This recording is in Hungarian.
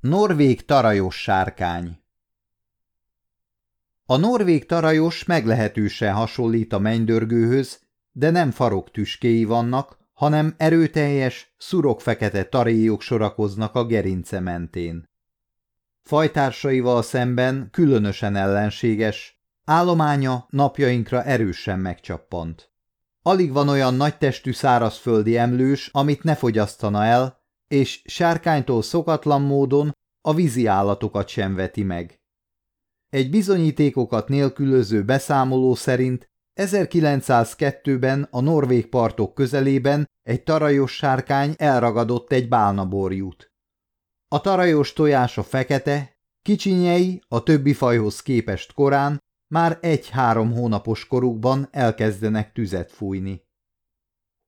Norvég tarajos sárkány A norvég tarajos meglehetősen hasonlít a mennydörgőhöz, de nem farok-tüskéi vannak, hanem erőteljes, szurok-fekete taréjok sorakoznak a gerince mentén. Fajtársaival szemben különösen ellenséges, állománya napjainkra erősen megcsappant. Alig van olyan nagy testű szárazföldi emlős, amit ne fogyasztana el, és sárkánytól szokatlan módon a vízi állatokat sem veti meg. Egy bizonyítékokat nélkülöző beszámoló szerint 1902-ben a norvég partok közelében egy tarajos sárkány elragadott egy bálnaborjút. A tarajos tojása fekete, kicsinyei a többi fajhoz képest korán már egy-három hónapos korukban elkezdenek tüzet fújni.